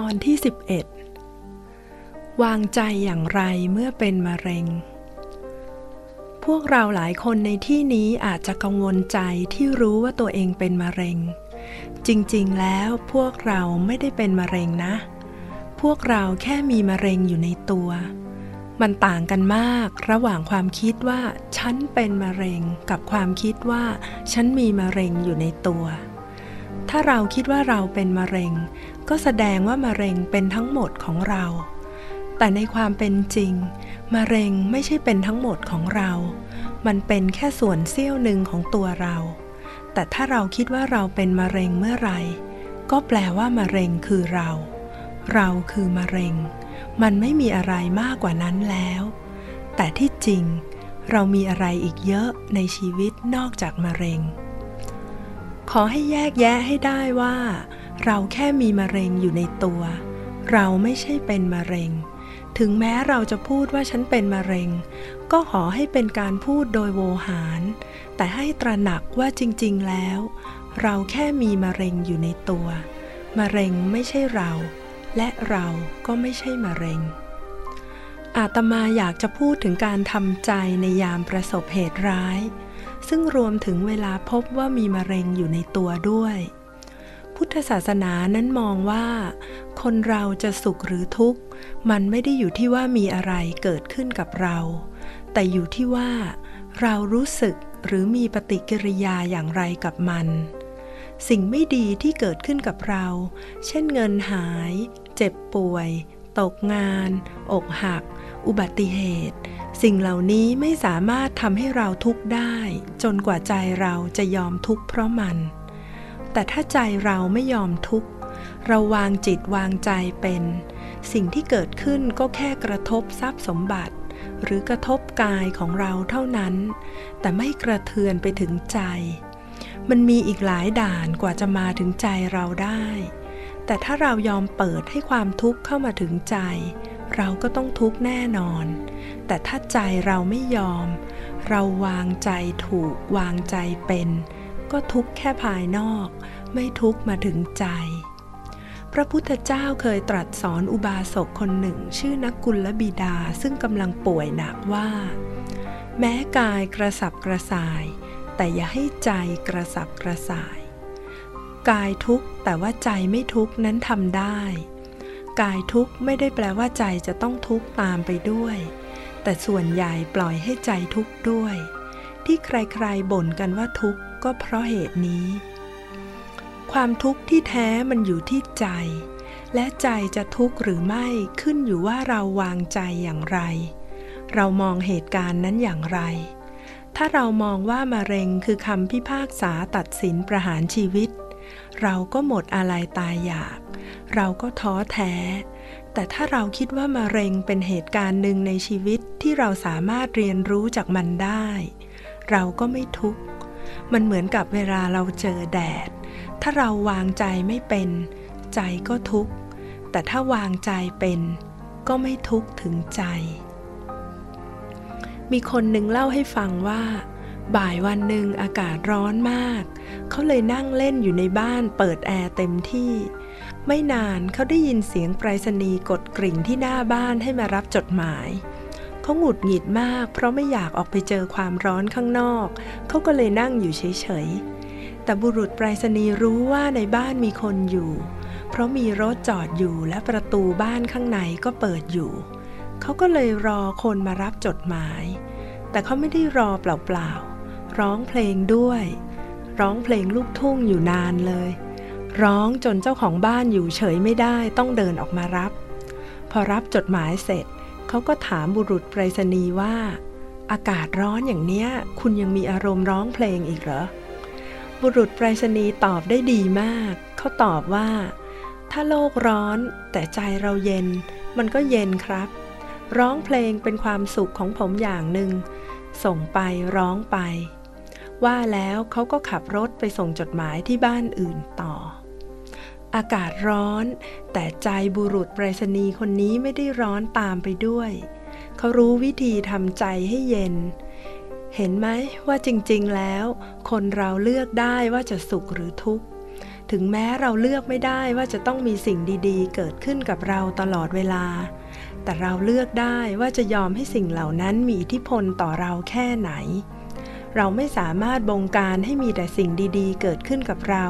ตอนที่ 11 วางใจอย่างไรเมื่อเป็นมะเร็ง พวกเราหลายคนในที่นี้อาจจะกังวลใจที่รู้ว่าตัวเองเป็นมะเร็ง จริงๆ แล้วพวกเราไม่ได้เป็นมะเร็งนะ พวกเราแค่มีมะเร็งอยู่ในตัว มันต่างกันมากระหว่างความคิดว่า ฉันเป็นมะเร็งกับความคิดว่า ฉันมีมะเร็งอยู่ในตัวถ้าเราคิดว่าเราเป็นมะเร็ง ก็แสดงว่ามะเร็งเป็นทั้งหมดของเรา แต่ในความเป็นจริง มะเร็งไม่ใช่เป็นทั้งหมดของเรา มันเป็นแค่ส่วนเสี้ยวหนึ่งของตัวเรา แต่ถ้าเราคิดว่าเราเป็นมะเร็งเมื่อไหร่ ก็แปลว่ามะเร็งคือเรา เราคือมะเร็ง มันไม่มีอะไรมากกว่านั้นแล้ว แต่ที่จริง เรามีอะไรอีกเยอะในชีวิตนอกจากมะเร็ง ขอให้แยกแยะให้ได้ว่า เราแค่มีมะเร็งอยู่ในตัว เราไม่ใช่เป็นมะเร็ง ถึงแม้เราจะพูดว่าฉันเป็นมะเร็ง ก็ขอให้เป็นการพูดโดยโวหาร แต่ให้ตระหนักว่าจริง ๆ แล้ว เราแค่มีมะเร็งอยู่ในตัว มะเร็งไม่ใช่เรา และเราก็ไม่ใช่มะเร็ง อาตมาอยากจะพูดถึงการทำใจในยามประสบเหตุร้าย ซึ่งรวมถึงเวลาพบว่ามีมะเร็งอยู่ในตัวด้วย พุทธศาสนานั้นมองว่า คนเราจะสุขหรือทุกข์ มันไม่ได้อยู่ที่ว่ามีอะไรเกิดขึ้นกับเรา แต่อยู่ที่ว่า เรารู้สึกหรือมีปฏิกิริยาอย่างไรกับมัน สิ่งไม่ดีที่เกิดขึ้นกับเรา เช่นเงินหาย เจ็บป่วย ตกงาน อกหัก อุบัติเหตุ สิ่งเหล่านี้ไม่สามารถทำให้เราทุกข์ได้ จนกว่าใจเราจะยอมทุกข์เพราะมัน แต่ถ้าใจเราไม่ยอมทุกข์ เราวางจิตวางใจเป็น สิ่งที่เกิดขึ้นก็แค่กระทบทรัพย์สมบัติ หรือกระทบกายของเราเท่านั้น แต่ไม่กระเทือนไปถึงใจ มันมีอีกหลายด่านกว่าจะมาถึงใจเราได้ แต่ถ้าเรายอมเปิดให้ความทุกข์เข้ามาถึงใจ เราก็ต้องทุกข์แน่นอน แต่ถ้าใจเราไม่ยอม เราวางใจถูกวางใจเป็น ก็ทุกข์แค่ภายนอก ไม่ทุกข์มาถึงใจ พระพุทธเจ้าเคยตรัสสอนอุบาสกคนหนึ่ง ชื่อนักกุลบิดาซึ่งกำลังป่วยหนักว่า แม้กายกระสับกระส่าย แต่อย่าให้ใจกระสับกระส่าย กายทุกข์แต่ว่าใจไม่ทุกข์นั้นทำได้ กายทุกข์ไม่ได้แปลว่าใจจะต้องทุกข์ตามไปด้วย แต่ส่วนใหญ่ปล่อยให้ใจทุกข์ด้วย ที่ใครๆบ่นกันว่าทุกข์ก็เพราะเหตุนี้ ความทุกข์ที่แท้มันอยู่ที่ใจ และใจจะทุกข์หรือไม่ขึ้นอยู่ว่าเราวางใจอย่างไร เรามองเหตุการณ์นั้นอย่างไร ถ้าเรามองว่ามะเร็งคือคำพิพากษาตัดสินประหารชีวิต เราก็หมดอะไรตายอยาก เราก็ท้อแท้แต่ถ้าเราคิดว่ามะเร็งเป็นเหตุการณ์หนึ่งในชีวิตที่เราสามารถเรียนรู้จากมันได้ เราก็ไม่ทุกข์ มันเหมือนกับเวลาเราเจอแดด ถ้าเราวางใจไม่เป็น ใจก็ทุกข์ แต่ถ้าวางใจเป็น ก็ไม่ทุกข์ถึงใจ มีคนหนึ่งเล่าให้ฟังว่า บ่ายวันหนึ่งอากาศร้อนมาก เขาเลยนั่งเล่นอยู่ในบ้านเปิดแอร์เต็มที่ไม่นานเขาได้ยินเสียงไปรษณีย์กดกริ่งที่หน้าบ้านให้มารับจดหมาย เขาหงุดหงิดมาก เพราะไม่อยากออกไปเจอความร้อนข้างนอก เขาก็เลยนั่งอยู่เฉยๆ แต่บุรุษไปรษณีย์รู้ว่าในบ้านมีคนอยู่ เพราะมีรถจอดอยู่และประตูบ้านข้างในก็เปิดอยู่ เขาก็เลยรอคนมารับจดหมาย แต่เขาไม่ได้รอเปล่าๆ ร้องเพลงด้วย ร้องเพลงลูกทุ่งอยู่นานเลย ร้องจนเจ้าของบ้านอยู่เฉยไม่ได้ต้องเดินออกมารับ พอรับจดหมายเสร็จ เขาก็ถามบุรุษไปรษณีย์ว่า อากาศร้อนอย่างเนี้ย คุณยังมีอารมณ์ร้องเพลงอีกเหรอ บุรุษไปรษณีย์ตอบได้ดีมาก เขาตอบว่า ถ้าโลกร้อนแต่ใจเราเย็น มันก็เย็นครับ ร้องเพลงเป็นความสุขของผมอย่างหนึ่ง ส่งไปร้องไป ว่าแล้วเขาก็ขับรถไปส่งจดหมายที่บ้านอื่นต่อ อากาศร้อน แต่ใจบุรุษไปรษณีย์คนนี้ไม่ได้ร้อนตามไปด้วย เขารู้วิธีทำใจให้เย็น เห็นไหมว่าจริงๆแล้ว คนเราเลือกได้ว่าจะสุขหรือทุกข์ ถึงแม้เราเลือกไม่ได้ว่าจะต้องมีสิ่งดีๆ เกิดขึ้นกับเราตลอดเวลา แต่เราเลือกได้ว่าจะยอมให้สิ่งเหล่านั้นมีอิทธิพลต่อเราแค่ไหน เราไม่สามารถบงการให้มีแต่สิ่งดีๆ เกิดขึ้นกับเรา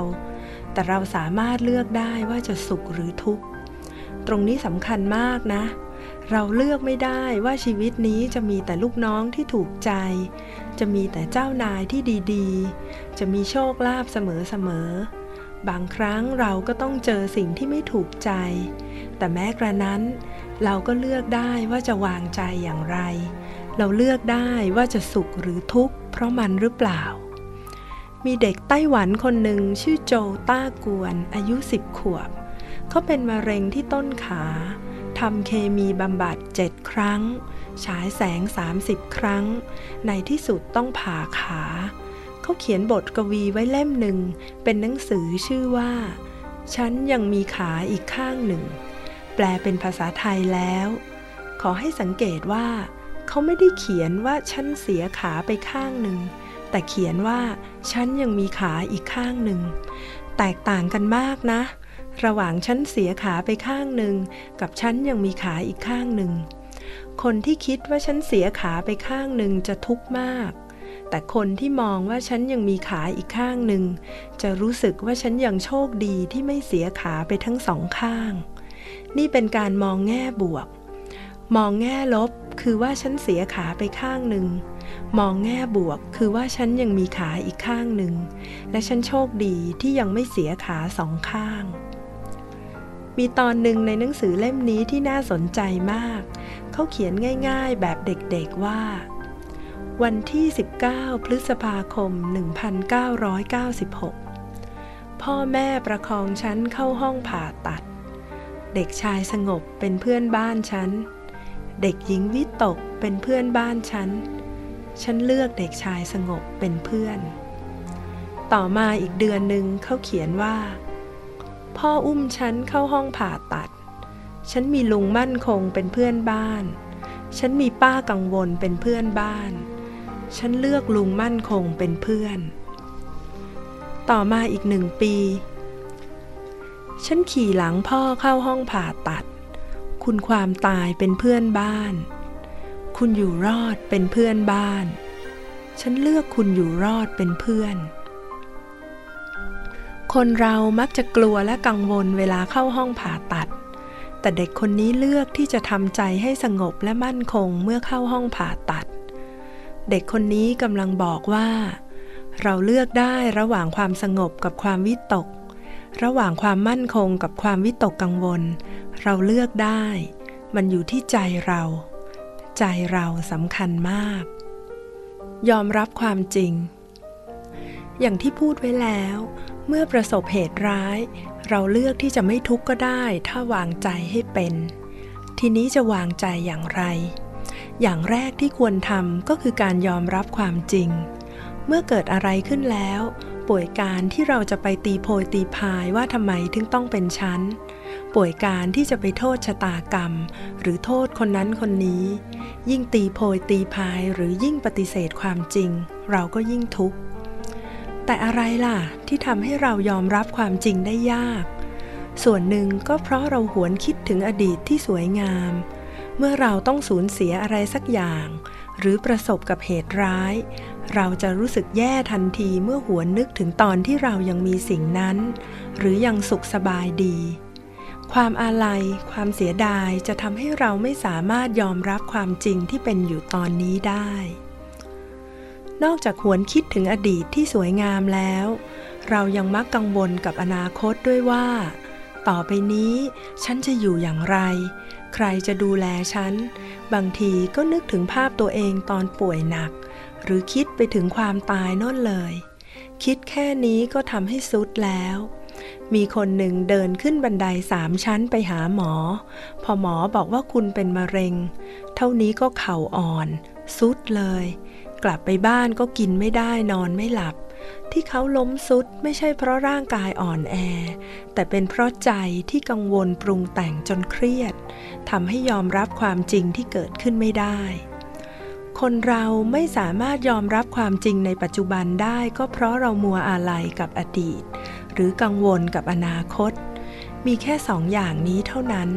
แต่เราสามารถเลือกได้ว่าจะสุขหรือทุกข์ ตรงนี้สำคัญมากนะ เราเลือกไม่ได้ว่าชีวิตนี้จะมีแต่ลูกน้องที่ถูกใจ จะมีแต่เจ้านายที่ดีๆ จะมีโชคลาภเสมอๆ บางครั้งเราก็ต้องเจอสิ่งที่ไม่ถูกใจ แต่แม้กระนั้น เราก็เลือกได้ว่าจะวางใจอย่างไร เราเลือกได้ว่าจะสุขหรือทุกข์เพราะมันหรือเปล่า มีเด็กไต้หวันคนหนึ่งชื่อโจต้ากวน อายุสิบขวบ เขาเป็นมะเร็งที่ต้นขาทำเคมีบำบัดเจ็ดครั้ง ฉายแสง 30 ครั้ง ในที่สุดต้องผ่าขา เขาเขียนบทกวีไว้เล่มหนึ่ง เป็นหนังสือชื่อว่า ฉันยังมีขาอีกข้างหนึ่ง แปลเป็นภาษาไทยแล้ว ขอให้สังเกตว่า เขาไม่ได้เขียนว่าฉันเสียขาไปข้างหนึ่ง แต่เขียนว่า ฉันยังมีขาอีกข้างหนึ่ง แตกต่างกันมากนะ ระหว่างฉันเสียขาไปข้างหนึ่ง กับฉันยังมีขาอีกข้างหนึ่ง คนที่คิดว่าฉันเสียขาไปข้างหนึ่งจะทุกข์มาก แต่คนที่มองว่าฉันยังมีขาอีกข้างหนึ่ง จะรู้สึกว่าฉันยังโชคดีที่ไม่เสียขาไปทั้งสองข้าง นี่เป็นการมองแง่บวก มองแง่ลบคือว่าฉันเสียขาไปข้างหนึ่ง มองแง่บวกคือว่าฉันยังมีขาอีกข้างหนึ่ง และฉันโชคดีที่ยังไม่เสียขาสองข้าง มีตอนหนึ่งในหนังสือเล่มนี้ที่น่าสนใจมาก เขาเขียนง่ายๆแบบเด็กๆว่า วันที่ 19 พฤษภาคม 1996 พ่อแม่ประคองฉันเข้าห้องผ่าตัด เด็กชายสงบเป็นเพื่อนบ้านฉันเเด็กหญิงวิตกเป็นเพื่อนบ้านฉัน ฉันเลือกเด็กชายสงบเป็นเพื่อน ต่อมาอีกเดือนหนึ่งเขาเขียนว่า พ่ออุ้มฉันเข้าห้องผ่าตัด ฉันมีลุงมั่นคงเป็นเพื่อนบ้าน ฉันมีป้ากังวลเป็นเพื่อนบ้าน ฉันเลือกลุงมั่นคงเป็นเพื่อน ต่อมาอีกหนึ่งปี ฉันขี่หลังพ่อเข้าห้องผ่าตัด คุณความตายเป็นเพื่อนบ้าน คุณอยู่รอดเป็นเพื่อนบ้าน ฉันเลือกคุณอยู่รอดเป็นเพื่อน คนเรามักจะกลัวและกังวลเวลาเข้าห้องผ่าตัด แต่เด็กคนนี้เลือกที่จะทำใจให้สงบและมั่นคงเมื่อเข้าห้องผ่าตัด เด็กคนนี้กำลังบอกว่า เราเลือกได้ระหว่างความสงบกับความวิตก ระหว่างความมั่นคงกับความวิตกกังวล เราเลือกได้ มันอยู่ที่ใจเรา ใจเราสำคัญมาก ยอมรับความจริง อย่างที่พูดไว้แล้ว เมื่อประสบเหตุร้าย เราเลือกที่จะไม่ทุกข์ก็ได้ ถ้าวางใจให้เป็น ทีนี้จะวางใจอย่างไร อย่างแรกที่ควรทำก็คือการยอมรับความจริง เมื่อเกิดอะไรขึ้นแล้วป่วยการที่เราจะไปตีโพยตีพายว่าทำไมถึงต้องเป็นชั้น ป่วยการที่จะไปโทษชะตากรรม หรือโทษคนนั้นคนนี้ ยิ่งตีโพยตีพายหรือยิ่งปฏิเสธความจริง เราก็ยิ่งทุกข์ แต่อะไรล่ะที่ทำให้เรายอมรับความจริงได้ยาก ส่วนหนึ่งก็เพราะเราหวนคิดถึงอดีตที่สวยงาม เมื่อเราต้องสูญเสียอะไรสักอย่าง หรือประสบกับเหตุร้าย เราจะรู้สึกแย่ทันทีเมื่อหวนนึกถึงตอนที่เรายังมีสิ่งนั้น หรือยังสุขสบายดี ความอาลัย ความเสียดายจะทำให้เราไม่สามารถยอมรับความจริงที่เป็นอยู่ตอนนี้ได้ นอกจากหวนคิดถึงอดีตที่สวยงามแล้ว เรายังมักกังวลกับอนาคตด้วยว่า ต่อไปนี้ ฉันจะอยู่อย่างไร ใครจะดูแลฉัน บางทีก็นึกถึงภาพตัวเองตอนป่วยหนัก หรือคิดไปถึงความตายน่นเลย คิดแค่นี้ก็ทำให้สุดแล้ว มีคนหนึ่งเดินขึ้นบันไดสามชั้นไปหาหมอ พอหมอบอกว่าคุณเป็นมะเร็ง เท่านี้ก็เข่าอ่อน สุดเลย กลับไปบ้านก็กินไม่ได้นอนไม่หลับ ที่เขาล้มสุดไม่ใช่เพราะร่างกายอ่อนแอ แต่เป็นเพราะใจที่กังวลปรุงแต่งจนเครียดทำให้ยอมรับความจริงที่เกิดขึ้นไม่ได้คนเราไม่สามารถยอมรับความจริงในปัจจุบันได้ก็เพราะเรามัวอาลัยกับอดีต หรือกังวลกับอนาคต มีแค่สองอย่างนี้เท่านั้น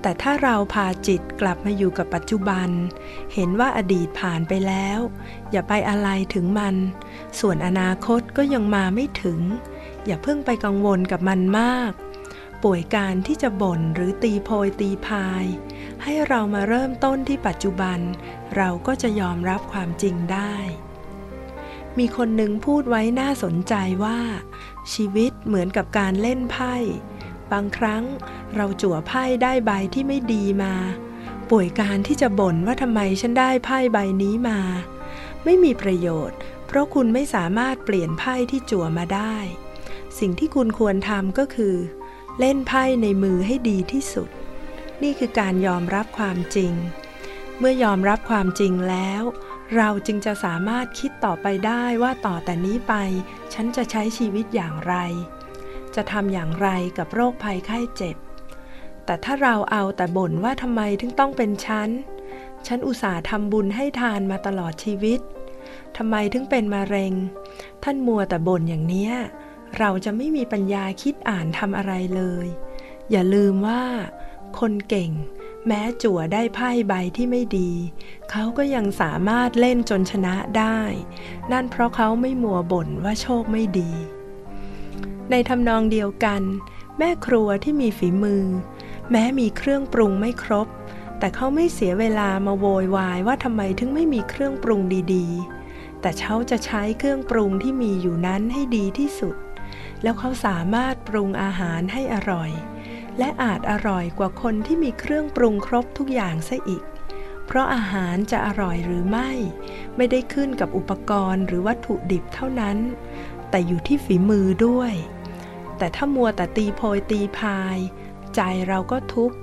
แต่ถ้าเราพาจิตกลับมาอยู่กับปัจจุบัน เห็นว่าอดีตผ่านไปแล้ว อย่าไปอะไรถึงมัน ส่วนอนาคตก็ยังมาไม่ถึง อย่าเพิ่งไปกังวลกับมันมาก ป่วยการที่จะบ่นหรือตีโพยตีพาย ให้เรามาเริ่มต้นที่ปัจจุบัน เราก็จะยอมรับความจริงได้มีคนหนึ่งพูดไว้น่าสนใจว่า ชีวิตเหมือนกับการเล่นไพ่ บางครั้งเราจั่วไพ่ได้ใบที่ไม่ดีมา ป่วยการที่จะบ่นว่าทำไมฉันได้ไพ่ใบนี้มา ไม่มีประโยชน์ เพราะคุณไม่สามารถเปลี่ยนไพ่ที่จั่วมาได้ สิ่งที่คุณควรทำก็คือ เล่นไพ่ในมือให้ดีที่สุด นี่คือการยอมรับความจริง เมื่อยอมรับความจริงแล้ว เราจึงจะสามารถคิดต่อไปได้ว่าต่อแต่นี้ไป ฉันจะใช้ชีวิตอย่างไร จะทำอย่างไรกับโรคภัยไข้เจ็บ แต่ถ้าเราเอาแต่บ่นว่าทำไมถึงต้องเป็นฉัน ฉันอุตส่าห์ทำบุญให้ทานมาตลอดชีวิตทำไมถึงเป็นมะเร็ง ท่านมัวแต่บ่นอย่างเนี้ย เราจะไม่มีปัญญาคิดอ่านทำอะไรเลย อย่าลืมว่า คนเก่ง แม้จั่วได้ไพ่ใบที่ไม่ดี เขาก็ยังสามารถเล่นจนชนะได้ นั่นเพราะเขาไม่มัวบ่นว่าโชคไม่ดี ในทำนองเดียวกัน แม่ครัวที่มีฝีมือ แม้มีเครื่องปรุงไม่ครบ แต่เขาไม่เสียเวลามาโวยวายว่าทำไมถึงไม่มีเครื่องปรุงดีๆ แต่เขาจะใช้เครื่องปรุงที่มีอยู่นั้นให้ดีที่สุด แล้วเขาสามารถปรุงอาหารให้อร่อย และอาจอร่อยกว่าคนที่มีเครื่องปรุงครบทุกอย่างซะอีก เพราะอาหารจะอร่อยหรือไม่ ไม่ได้ขึ้นกับอุปกรณ์หรือวัตถุดิบเท่านั้น แต่อยู่ที่ฝีมือด้วย แต่ถ้ามัวแต่ตีโพยตีพาย ใจเราก็ทุกข์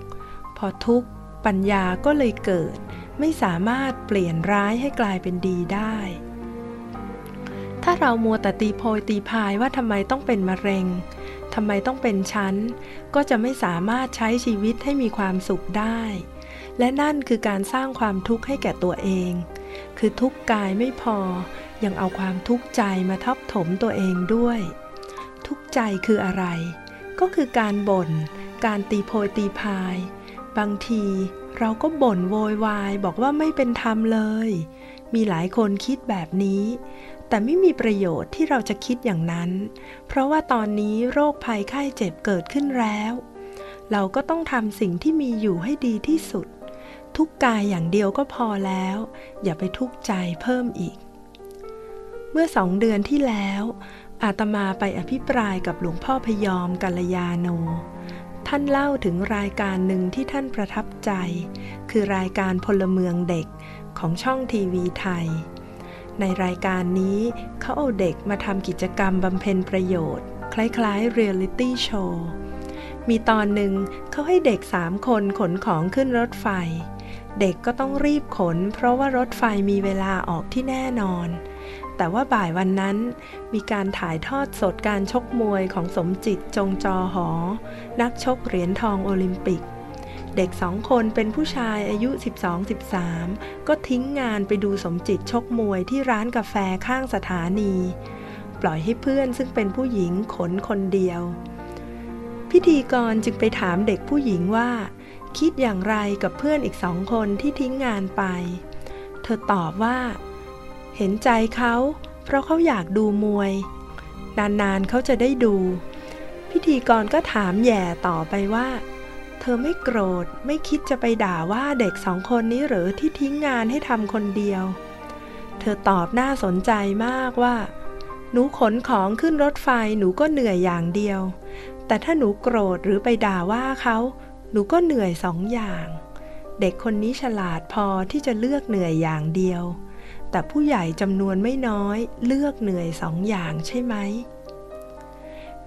พอทุกข์ ปัญญาก็เลยเกิด ไม่สามารถเปลี่ยนร้ายให้กลายเป็นดีได้ ถ้าเรามัวแต่ตีโพยตีพายว่าทำไมต้องเป็นมะเร็ง ทำไมต้องเป็นชั้น ก็จะไม่สามารถใช้ชีวิตให้มีความสุขได้ และนั่นคือการสร้างความทุกข์ให้แก่ตัวเอง คือทุกข์กายไม่พอ ยังเอาความทุกข์ใจมาทับถมตัวเองด้วย ทุกข์ใจคืออะไร ก็คือการบ่น การตีโพยตีพาย บางทีเราก็บ่นโวยวายบอกว่าไม่เป็นธรรมเลย มีหลายคนคิดแบบนี้ แต่ไม่มีประโยชน์ที่เราจะคิดอย่างนั้น เพราะว่าตอนนี้โรคภัยไข้เจ็บเกิดขึ้นแล้ว เราก็ต้องทำสิ่งที่มีอยู่ให้ดีที่สุด ทุกกายอย่างเดียวก็พอแล้ว อย่าไปทุกข์ใจเพิ่มอีก เมื่อสองเดือนที่แล้ว อาตมาไปอภิปรายกับหลวงพ่อพยอมกัลยาโน ท่านเล่าถึงรายการหนึ่งที่ท่านประทับใจ คือรายการพลเมืองเด็กของช่องทีวีไทย ในรายการนี้เขาเอาเด็กมาทำกิจกรรมบำเพ็ญประโยชน์ คล้ายๆเรียลิตี้โชว์มีตอนหนึ่งเขาให้เด็กสามคนขนของขึ้นรถไฟ เด็กก็ต้องรีบขน เพราะว่ารถไฟมีเวลาออกที่แน่นอน แต่ว่าบ่ายวันนั้น มีการถ่ายทอดสดการชกมวยของสมจิตรจงจอหอ นักชกเหรียญทองโอลิมปิก เด็กสองคนเป็นผู้ชายอายุ 12-13 ก็ทิ้งงานไปดูสมจิตชกมวยที่ร้านกาแฟข้างสถานี ปล่อยให้เพื่อนซึ่งเป็นผู้หญิงขนคนเดียว พิธีกรจึงไปถามเด็กผู้หญิงว่า คิดอย่างไรกับเพื่อนอีกสองคนที่ทิ้งงานไป เธอตอบว่า เห็นใจเขาเพราะเขาอยากดูมวย นานๆเขาจะได้ดู พิธีกรก็ถามแย่ต่อไปว่า เธอไม่โกรธไม่คิดจะไปด่าว่าเด็กสองคนนี้หรือที่ทิ้งงานให้ทำคนเดียว เธอตอบน่าสนใจมากว่า หนูขนของขึ้นรถไฟหนูก็เหนื่อยอย่างเดียว แต่ถ้าหนูโกรธหรือไปด่าว่าเขาหนูก็เหนื่อยสองอย่าง เด็กคนนี้ฉลาดพอที่จะเลือกเหนื่อยอย่างเดียว แต่ผู้ใหญ่จำนวนไม่น้อยเลือกเหนื่อยสองอย่างใช่ไหม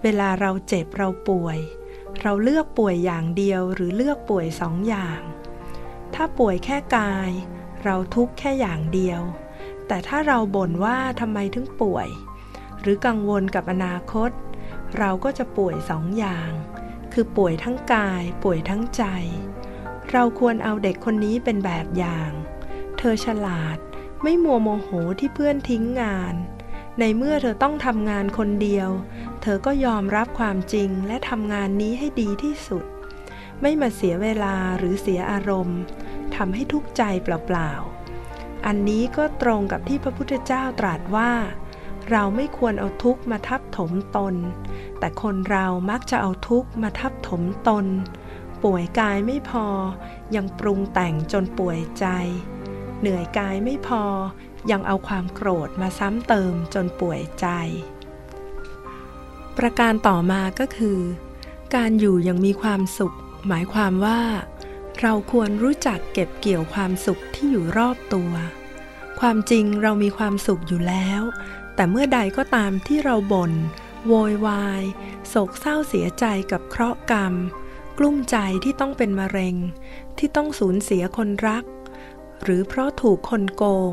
เวลาเราเจ็บเราป่วย เราเลือกป่วยอย่างเดียวหรือเลือกป่วยสองอย่าง ถ้าป่วยแค่กาย เราทุกข์แค่อย่างเดียว แต่ถ้าเราบ่นว่าทำไมถึงป่วย หรือกังวลกับอนาคต เราก็จะป่วยสองอย่าง คือป่วยทั้งกาย ป่วยทั้งใจ เราควรเอาเด็กคนนี้เป็นแบบอย่าง เธอฉลาดไม่มัวโมโหที่เพื่อนทิ้งงาน ในเมื่อเธอต้องทำงานคนเดียว เธอก็ยอมรับความจริงและทำงานนี้ให้ดีที่สุด ไม่มาเสียเวลาหรือเสียอารมณ์ทำให้ทุกข์ใจเปล่าๆ อันนี้ก็ตรงกับที่พระพุทธเจ้าตรัสว่า เราไม่ควรเอาทุกข์มาทับถมตน แต่คนเรามักจะเอาทุกข์มาทับถมตน ป่วยกายไม่พอ ยังปรุงแต่งจนป่วยใจ เหนื่อยกายไม่พอ ยังเอาความโกรธมาซ้ำเติมจนป่วยใจ ประการต่อมาก็คือ การอยู่ยังมีความสุข หมายความว่า เราควรรู้จักเก็บเกี่ยวความสุขที่อยู่รอบตัว ความจริงเรามีความสุขอยู่แล้ว แต่เมื่อใดก็ตามที่เราบน่นโวยวายโศกเศร้าเสียใจกับเคราะห์กรรม กลุ้มใจที่ต้องเป็นมะเร็ง ที่ต้องสูญเสียคนรัก หรือเพราะถูกคนโกง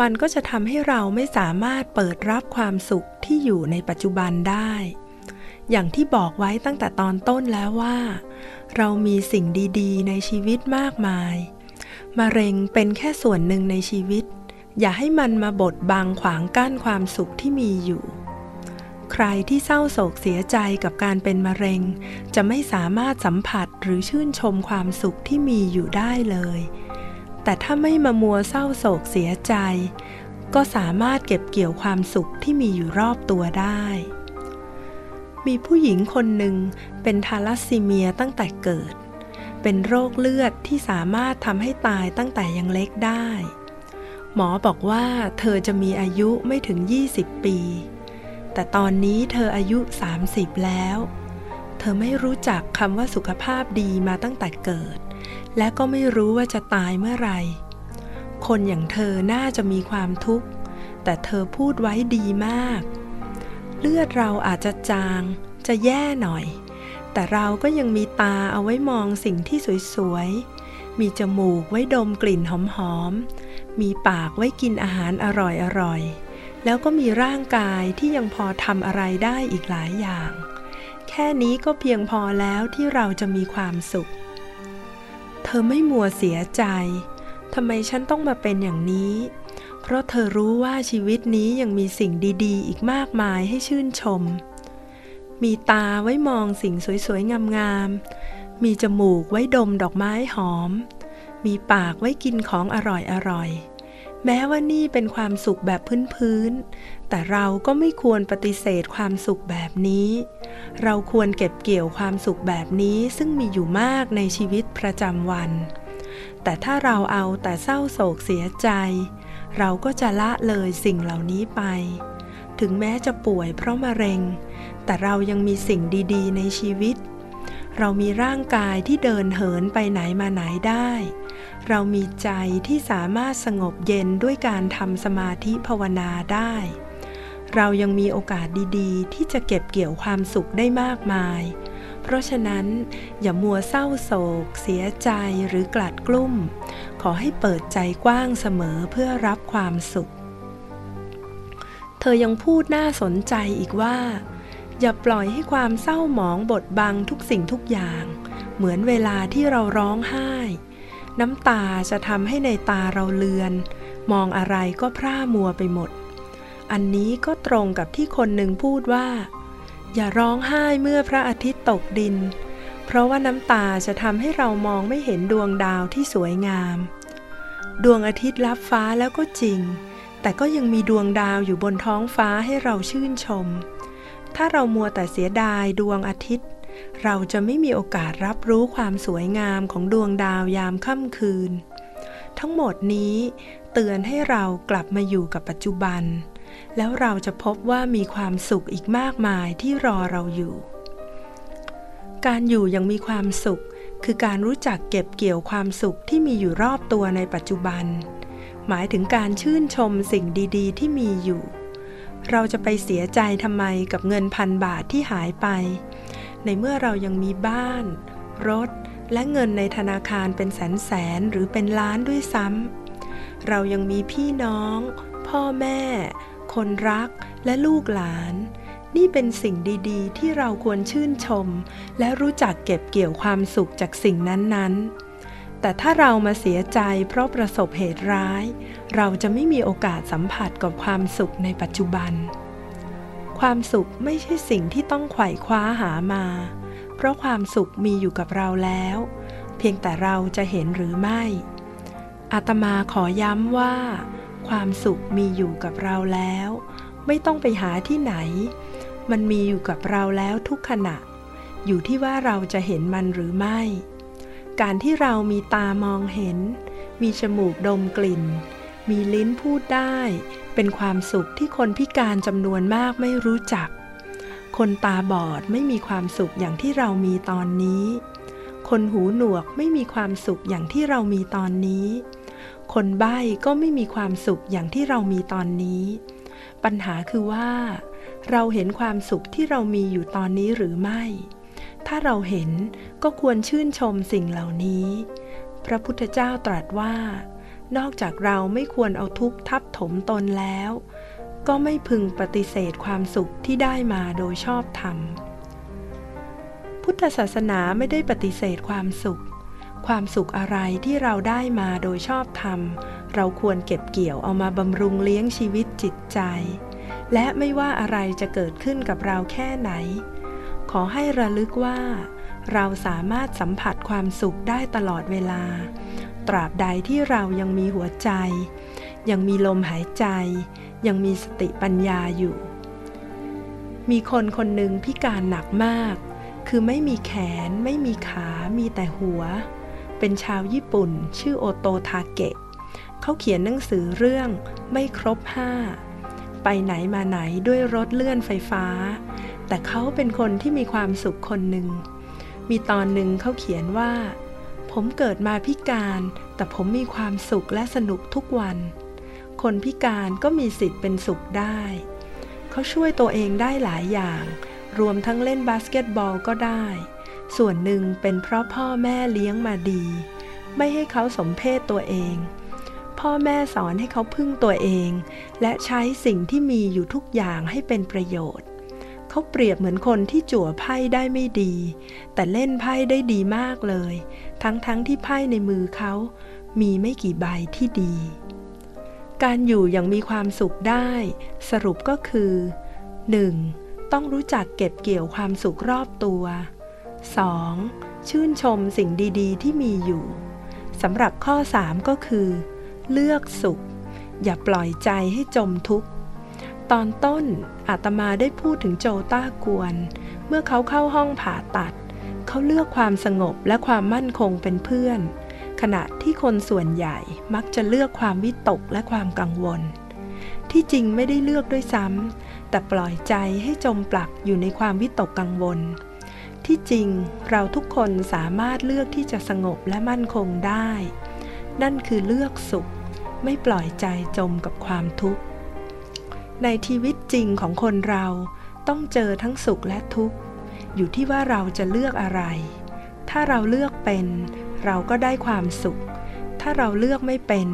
มันก็จะทำให้เราไม่สามารถเปิดรับความสุขที่อยู่ในปัจจุบันได้ อย่างที่บอกไว้ตั้งแต่ตอนต้นแล้วว่า เรามีสิ่งดีๆ ในชีวิตมากมาย มะเร็งเป็นแค่ส่วนหนึ่งในชีวิต อย่าให้มันมาบดบังขวางกั้นความสุขที่มีอยู่ ใครที่เศร้าโศกเสียใจกับการเป็นมะเร็ง จะไม่สามารถสัมผัสหรือชื่นชมความสุขที่มีอยู่ได้เลย แต่ถ้าไม่มามัวเศร้าโศกเสียใจ ก็สามารถเก็บเกี่ยวความสุขที่มีอยู่รอบตัวได้ มีผู้หญิงคนหนึ่งเป็นทาลัสซีเมียตั้งแต่เกิด เป็นโรคเลือดที่สามารถทำให้ตายตั้งแต่ยังเล็กได้ หมอบอกว่าเธอจะมีอายุไม่ถึง 20 ปี แต่ตอนนี้เธออายุ 30 แล้ว เธอไม่รู้จักคำว่าสุขภาพดีมาตั้งแต่เกิด และก็ไม่รู้ว่าจะตายเมื่อไหร่ คนอย่างเธอน่าจะมีความทุกข์ แต่เธอพูดไว้ดีมาก เลือดเราอาจจะจาง จะแย่หน่อย แต่เราก็ยังมีตาเอาไว้มองสิ่งที่สวยๆ มีจมูกไว้ดมกลิ่นหอมๆ มีปากไว้กินอาหารอร่อยๆ แล้วก็มีร่างกายที่ยังพอทำอะไรได้อีกหลายอย่าง แค่นี้ก็เพียงพอแล้วที่เราจะมีความสุข เธอไม่มัวเสียใจ ทำไมฉันต้องมาเป็นอย่างนี้ เพราะเธอรู้ว่าชีวิตนี้ยังมีสิ่งดีๆ อีกมากมายให้ชื่นชม มีตาไว้มองสิ่งสวยๆ งามๆ มีจมูกไว้ดมดอกไม้หอม มีปากไว้กินของอร่อยๆแม้ว่านี่เป็นความสุขแบบพื้นๆ แต่เราก็ไม่ควรปฏิเสธความสุขแบบนี้ เราควรเก็บเกี่ยวความสุขแบบนี้ซึ่งมีอยู่มากในชีวิตประจำวัน แต่ถ้าเราเอาแต่เศร้าโศกเสียใจ เราก็จะละเลยสิ่งเหล่านี้ไป ถึงแม้จะป่วยเพราะมะเร็ง แต่เรายังมีสิ่งดีๆ ในชีวิต เรามีร่างกายที่เดินเหินไปไหนมาไหนได้ เรามีใจที่สามารถสงบเย็นด้วยการทำสมาธิภาวนาได้ เรายังมีโอกาสดีๆ ที่จะเก็บเกี่ยวความสุขได้มากมาย เพราะฉะนั้นอย่ามัวเศร้าโศก เสียใจหรือกลัดกลุ้ม ขอให้เปิดใจกว้างเสมอเพื่อรับความสุข เธอยังพูดน่าสนใจอีกว่า อย่าปล่อยให้ความเศร้าหมองบดบังทุกสิ่งทุกอย่าง เหมือนเวลาที่เราร้องไห้ น้ำตาจะทำให้ในตาเราเลือน มองอะไรก็พร่ามัวไปหมด อันนี้ก็ตรงกับที่คนหนึ่งพูดว่า อย่าร้องไห้เมื่อพระอาทิตย์ตกดิน เพราะว่าน้ำตาจะทำให้เรามองไม่เห็นดวงดาวที่สวยงาม ดวงอาทิตย์ลับฟ้าแล้วก็จริง แต่ก็ยังมีดวงดาวอยู่บนท้องฟ้าให้เราชื่นชม ถ้าเรามัวแต่เสียดายดวงอาทิตย์ เราจะไม่มีโอกาสรับรู้ความสวยงามของดวงดาวยามค่ำคืน ทั้งหมดนี้เตือนให้เรากลับมาอยู่กับปัจจุบัน แล้วเราจะพบว่ามีความสุขอีกมากมายที่รอเราอยู่ การอยู่ยังมีความสุข คือการรู้จักเก็บเกี่ยวความสุขที่มีอยู่รอบตัวในปัจจุบัน หมายถึงการชื่นชมสิ่งดี ๆ ที่มีอยู่ เราจะไปเสียใจทำไมกับเงินพันบาทที่หายไป ในเมื่อเรายังมีบ้าน รถ และเงินในธนาคารเป็นแสนแสนหรือเป็นล้านด้วยซ้ำเรายังมีพี่น้อง พ่อแม่ คนรักและลูกหลาน นี่เป็นสิ่งดีๆ ที่เราควรชื่นชม และรู้จักเก็บเกี่ยวความสุขจากสิ่งนั้นๆ แต่ถ้าเรามาเสียใจเพราะประสบเหตุร้าย เราจะไม่มีโอกาสสัมผัสกับความสุขในปัจจุบัน ความสุขไม่ใช่สิ่งที่ต้องไขว่คว้าหามา เพราะความสุขมีอยู่กับเราแล้ว เพียงแต่เราจะเห็นหรือไม่อาตมาขอย้ำว่า ความสุขมีอยู่กับเราแล้ว ไม่ต้องไปหาที่ไหน มันมีอยู่กับเราแล้วทุกขณะ อยู่ที่ว่าเราจะเห็นมันหรือไม่ การที่เรามีตามองเห็น มีจมูกดมกลิ่น มีลิ้นพูดได้ เป็นความสุขที่คนพิการจำนวนมากไม่รู้จัก คนตาบอดไม่มีความสุขอย่างที่เรามีตอนนี้ คนหูหนวกไม่มีความสุขอย่างที่เรามีตอนนี้ คนใบ้ก็ไม่มีความสุขอย่างที่เรามีตอนนี้ ปัญหาคือว่า เราเห็นความสุขที่เรามีอยู่ตอนนี้หรือไม่ ถ้าเราเห็นก็ควรชื่นชมสิ่งเหล่านี้ พระพุทธเจ้าตรัสว่า นอกจากเราไม่ควรเอาทุกข์ทับถมตนแล้ว ก็ไม่พึงปฏิเสธความสุขที่ได้มาโดยชอบธรรม พุทธศาสนาไม่ได้ปฏิเสธความสุข ความสุขอะไรที่เราได้มาโดยชอบธรรม เราควรเก็บเกี่ยวเอามาบำรุงเลี้ยงชีวิตจิตใจ และไม่ว่าอะไรจะเกิดขึ้นกับเราแค่ไหน ขอให้ระลึกว่า เราสามารถสัมผัสความสุขได้ตลอดเวลา ตราบใดที่เรายังมีหัวใจ ยังมีลมหายใจ ยังมีสติปัญญาอยู่ มีคนคนหนึ่งพิการหนักมาก คือไม่มีแขนไม่มีขามีแต่หัว เป็นชาวญี่ปุ่น ชื่อโอโตทาเกะเขาเขียนหนังสือเรื่องไม่ครบห้าไปไหนมาไหนด้วยรถเลื่อนไฟฟ้า แต่เขาเป็นคนที่มีความสุขคนหนึ่ง มีตอนหนึ่งเขาเขียนว่า ผมเกิดมาพิการ แต่ผมมีความสุขและสนุกทุกวัน คนพิการก็มีสิทธิ์เป็นสุขได้ เขาช่วยตัวเองได้หลายอย่าง รวมทั้งเล่นบาสเกตบอลก็ได้ ส่วนหนึ่งเป็นเพราะพ่อแม่เลี้ยงมาดี ไม่ให้เขาสมเพศตัวเอง พ่อแม่สอนให้เขาพึ่งตัวเอง และใช้สิ่งที่มีอยู่ทุกอย่างให้เป็นประโยชน์ เขาเปรียบเหมือนคนที่จั่วไพ่ได้ไม่ดี แต่เล่นไพ่ได้ดีมากเลย ทั้งๆทที่ไพ่ในมือเขามีไม่กี่ใบที่ดี การอยู่อย่างมีความสุขได้ สรุปก็คือ 1. ต้องรู้จักเก็บเกี่ยวความสุขรอบตัว 2. ชื่นชมสิ่งดีๆ ที่มีอยู่สำหรับข้อ 3 ก็คือ เลือกสุข อย่าปล่อยใจให้จมทุกข์ ตอนต้นอาตมาได้พูดถึงโจต้ากวน เมื่อเขาเข้าห้องผ่าตัด เขาเลือกความสงบและความมั่นคงเป็นเพื่อน ขณะที่คนส่วนใหญ่มักจะเลือกความวิตกและความกังวล ที่จริงไม่ได้เลือกด้วยซ้ำแต่ปล่อยใจให้จมปลักอยู่ในความวิตกกังวล ที่จริงเราทุกคนสามารถเลือกที่จะสงบและมั่นคงได้ นั่นคือเลือกสุข ไม่ปล่อยใจจมกับความทุกข์ ในชีวิตจริงของคนเราต้องเจอทั้งสุขและทุกข์ อยู่ที่ว่าเราจะเลือกอะไร ถ้าเราเลือกเป็น เราก็ได้ความสุข ถ้าเราเลือกไม่เป็น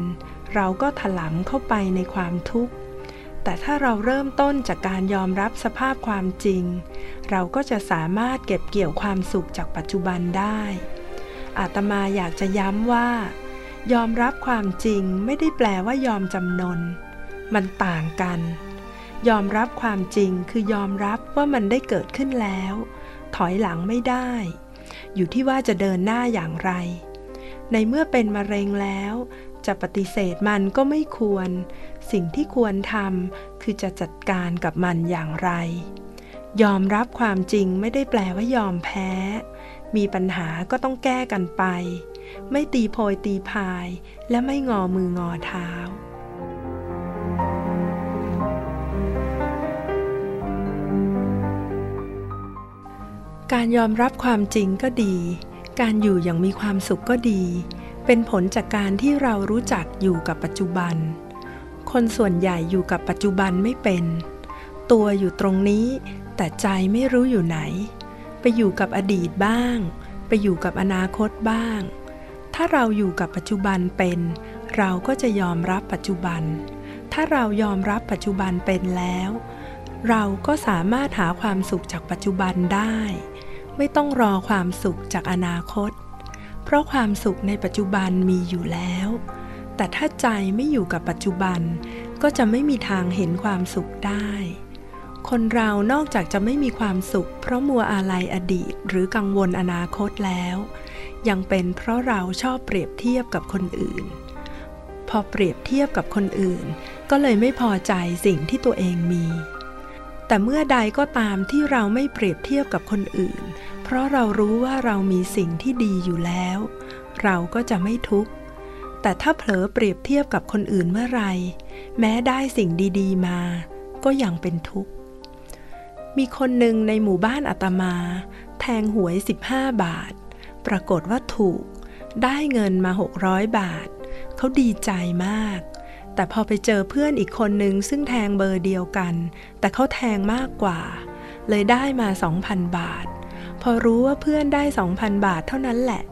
เราก็ถลำเข้าไปในความทุกข์ แต่ถ้าเราเริ่มต้นจากการยอมรับสภาพความจริง เราก็จะสามารถเก็บเกี่ยวความสุขจากปัจจุบันได้ อาตมาอยากจะย้ำว่า ยอมรับความจริงไม่ได้แปลว่ายอมจำนน มันต่างกัน ยอมรับความจริงคือยอมรับว่ามันได้เกิดขึ้นแล้ว ถอยหลังไม่ได้ อยู่ที่ว่าจะเดินหน้าอย่างไร ในเมื่อเป็นมะเร็งแล้ว จะปฏิเสธมันก็ไม่ควร สิ่งที่ควรทำคือจะจัดการกับมันอย่างไร ยอมรับความจริงไม่ได้แปลว่ายอมแพ้ มีปัญหาก็ต้องแก้กันไป ไม่ตีโพยตีพาย และไม่งอมืองอเท้าการยอมรับความจริงก็ดี การอยู่อย่างมีความสุขก็ดี เป็นผลจากการที่เรารู้จักอยู่กับปัจจุบัน คนส่วนใหญ่อยู่กับปัจจุบันไม่เป็น ตัวอยู่ตรงนี้ แต่ใจไม่รู้อยู่ไหน ไปอยู่กับอดีตบ้าง ไปอยู่กับอนาคตบ้าง ถ้าเราอยู่กับปัจจุบันเป็น เราก็จะยอมรับปัจจุบัน ถ้าเรายอมรับปัจจุบันเป็นแล้ว เราก็สามารถหาความสุขจากปัจจุบันได้ ไม่ต้องรอความสุขจากอนาคต เพราะความสุขในปัจจุบันมีอยู่แล้ว แต่ถ้าใจไม่อยู่กับปัจจุบัน ก็จะไม่มีทางเห็นความสุขได้ คนเรานอกจากจะไม่มีความสุข เพราะมัวอาลัยอดีต หรือกังวลอนาคตแล้ว ยังเป็นเพราะเราชอบเปรียบเทียบกับคนอื่น พอเปรียบเทียบกับคนอื่น ก็เลยไม่พอใจสิ่งที่ตัวเองมี แต่เมื่อใดก็ตามที่เราไม่เปรียบเทียบกับคนอื่น เพราะเรารู้ว่าเรามีสิ่งที่ดีอยู่แล้ว เราก็จะไม่ทุกข์ แต่ถ้าเผลอเปรียบเทียบกับคนอื่นเมื่อไร แม้ได้สิ่งดีๆมา ก็ยังเป็นทุกข์ มีคนหนึ่งในหมู่บ้านอาตมา แทงหวย 15 บาท ปรากฏว่าถูก ได้เงินมา 600 บาท เขาดีใจมาก แต่พอไปเจอเพื่อนอีกคนหนึ่งซึ่งแทงเบอร์เดียวกัน แต่เขาแทงมากกว่า เลยได้มา 2,000 บาท พอรู้ว่าเพื่อนได้ 2,000 บาทเท่านั้นแหละ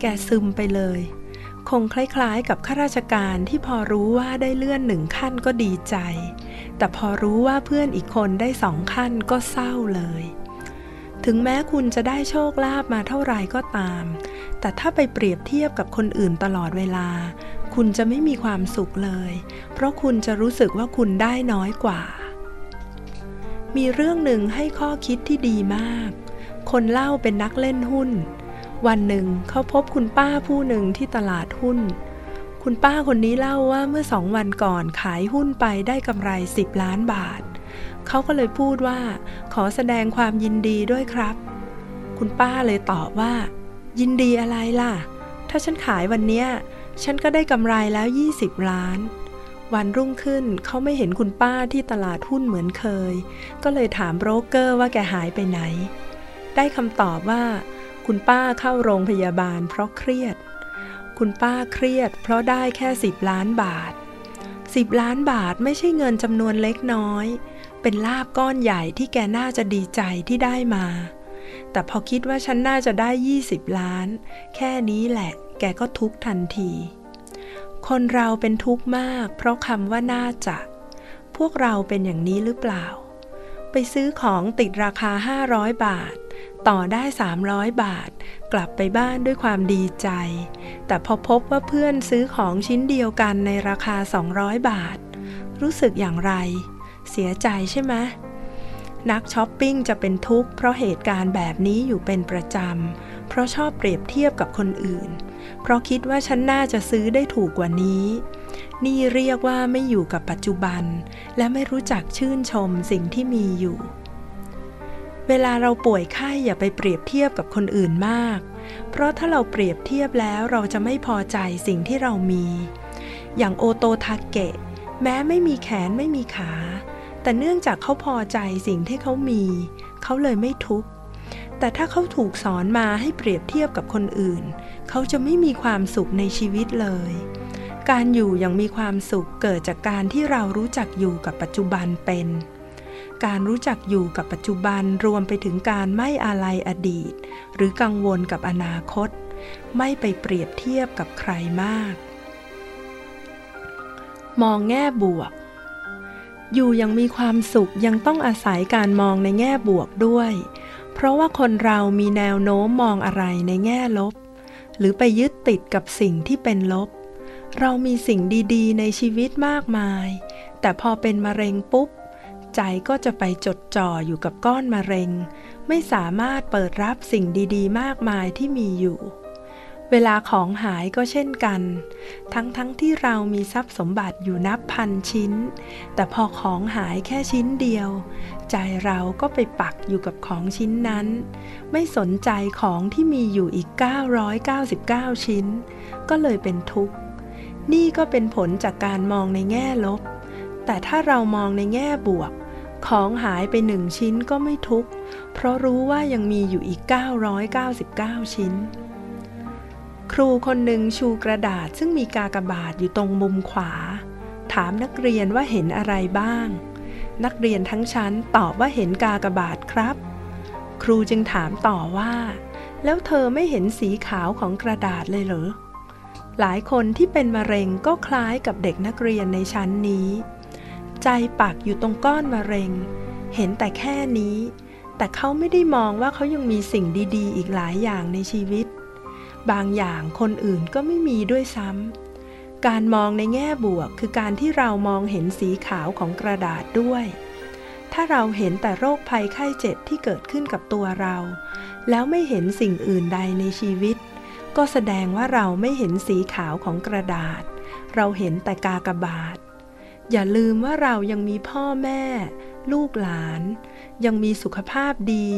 แกซึมไปเลย คงคล้ายๆ กับข้าราชการที่พอรู้ว่าได้เลื่อนหนึ่งขั้นก็ดีใจ แต่พอรู้ว่าเพื่อนอีกคนได้สองขั้นก็เศร้าเลย ถึงแม้คุณจะได้โชคลาภมาเท่าไรก็ตาม แต่ถ้าไปเปรียบเทียบกับคนอื่นตลอดเวลา คุณจะไม่มีความสุขเลย เพราะคุณจะรู้สึกว่าคุณได้น้อยกว่า มีเรื่องหนึ่งให้ข้อคิดที่ดีมาก คนเล่าเป็นนักเล่นหุ้น วันหนึ่งเขาพบคุณป้าผู้หนึ่งที่ตลาดหุ้น คุณป้าคนนี้เล่าว่าเมื่อสองวันก่อนขายหุ้นไปได้กำไร 10 ล้านบาท เขาก็เลยพูดว่า ขอแสดงความยินดีด้วยครับ คุณป้าเลยตอบว่า ยินดีอะไรล่ะ ถ้าฉันขายวันเนี้ยฉันก็ได้กำไรแล้ว 20 ล้าน วันรุ่งขึ้นเขาไม่เห็นคุณป้าที่ตลาดหุ้นเหมือนเคย ก็เลยถามโบรกเกอร์ว่าแกหายไปไหน ได้คำตอบว่า คุณป้าเข้าโรงพยาบาลเพราะเครียด คุณป้าเครียด เพราะได้แค่10ล้านบาท10ล้านบาทไม่ใช่เงินจำนวนเล็กน้อย เป็นลาบก้อนใหญ่ที่แกน่าจะดีใจที่ได้มา แต่พอคิดว่าฉันน่าจะได้ 20 ล้าน แค่นี้แหละ แกก็ทุกทันที คนเราเป็นทุกข์มาก เพราะคำว่าน่าจะ พวกเราเป็นอย่างนี้หรือเปล่า ไปซื้อของติดราคา 500 บาท ต่อได้ 300 บาท กลับไปบ้านด้วยความดีใจ แต่พอพบว่าเพื่อนซื้อของชิ้นเดียวกันในราคา 200 บาท รู้สึกอย่างไร เสียใจใช่ไหมนักช้อปปิ้งจะเป็นทุกข์เพราะเหตุการณ์แบบนี้อยู่เป็นประจำ เพราะชอบเปรียบเทียบกับคนอื่น เพราะคิดว่าฉันน่าจะซื้อได้ถูกกว่านี้ นี่เรียกว่าไม่อยู่กับปัจจุบัน และไม่รู้จักชื่นชมสิ่งที่มีอยู่ เวลาเราป่วยไข้อย่าไปเปรียบเทียบกับคนอื่นมาก เพราะถ้าเราเปรียบเทียบแล้วเราจะไม่พอใจสิ่งที่เรามี อย่างโอโตทาเกะ แม้ไม่มีแขนไม่มีขา แต่เนื่องจากเขาพอใจสิ่งที่เขามี เขาเลยไม่ทุกข์แต่ถ้าเขาถูกสอนมาให้เปรียบเทียบกับคนอื่น เขาจะไม่มีความสุขในชีวิตเลย การอยู่อย่างมีความสุขเกิดจากการที่เรารู้จักอยู่กับปัจจุบันเป็น การรู้จักอยู่กับปัจจุบันรวมไปถึงการไม่อาลัยอดีต หรือกังวลกับอนาคต ไม่ไปเปรียบเทียบกับใครมาก มองแง่บวก อยู่ยังมีความสุขยังต้องอาศัยการมองในแง่บวกด้วย เพราะว่าคนเรามีแนวโน้มมองอะไรในแง่ลบ หรือไปยึดติดกับสิ่งที่เป็นลบ เรามีสิ่งดี ๆ ในชีวิตมากมาย แต่พอเป็นมะเร็งปุ๊บ ใจก็จะไปจดจ่ออยู่กับก้อนมะเร็ง ไม่สามารถเปิดรับสิ่งดีๆ มากมายที่มีอยู่ เวลาของหายก็เช่นกัน ทั้งๆทที่เรามีทรัพย์สมบัติอยู่นับพันชิ้น แต่พอของหายแค่ชิ้นเดียว ใจเราก็ไปปักอยู่กับของชิ้นนั้น ไม่สนใจของที่มีอยู่อีก 999 ชิ้น ก็เลยเป็นทุกข์ นี่ก็เป็นผลจากการมองในแง่ลบ แต่ถ้าเรามองในแง่บวก ของหายไปหนึ่งชิ้นก็ไม่ทุกข์ เพราะรู้ว่ายังมีอยู่อีก 999 ชิ้น ครูคนหนึ่งชูกระดาษซึ่งมีกากบาทอยู่ตรงมุมขวา ถามนักเรียนว่าเห็นอะไรบ้าง นักเรียนทั้งชั้นตอบว่าเห็นกากบาทครับ ครูจึงถามต่อว่า แล้วเธอไม่เห็นสีขาวของกระดาษเลยเหรอหลายคนที่เป็นมะเร็งก็คล้ายกับเด็กนักเรียนในชั้นนี้ ใจปักอยู่ตรงก้อนมะเร็ง เห็นแต่แค่นี้ แต่เขาไม่ได้มองว่าเขายังมีสิ่งดีๆ อีกหลายอย่างในชีวิต บางอย่างคนอื่นก็ไม่มีด้วยซ้ำการมองในแง่บวกคือการที่เรามองเห็นสีขาวของกระดาษด้วย ถ้าเราเห็นแต่โรคภัยไข้เจ็บที่เกิดขึ้นกับตัวเรา แล้วไม่เห็นสิ่งอื่นใดในชีวิต ก็แสดงว่าเราไม่เห็นสีขาวของกระดาษ เราเห็นแต่กากบาท อย่าลืมว่าเรายังมีพ่อแม่ ลูกหลาน ยังมีสุขภาพดี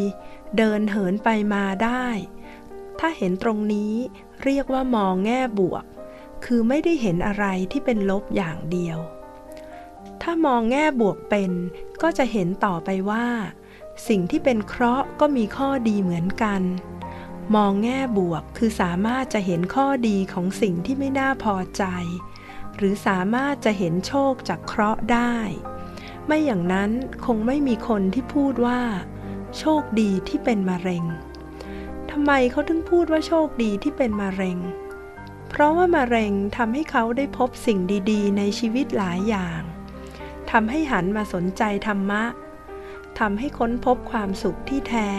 เดินเหินไปมาได้ ถ้าเห็นตรงนี้เรียกว่ามองแง่บวก คือไม่ได้เห็นอะไรที่เป็นลบอย่างเดียว ถ้ามองแง่บวกเป็นก็จะเห็นต่อไปว่า สิ่งที่เป็นเคราะห์ก็มีข้อดีเหมือนกัน มองแง่บวกคือสามารถจะเห็นข้อดีของสิ่งที่ไม่น่าพอใจ หรือสามารถจะเห็นโชคจากเคราะห์ได้ ไม่อย่างนั้นคงไม่มีคนที่พูดว่า โชคดีที่เป็นมะเร็งทำไมเขาถึงพูดว่าโชคดีที่เป็นมะเร็ง เพราะว่ามะเร็งทำให้เขาได้พบสิ่งดีๆ ในชีวิตหลายอย่างทำให้หันมาสนใจธรรมะทำให้ค้นพบความสุขที่แท้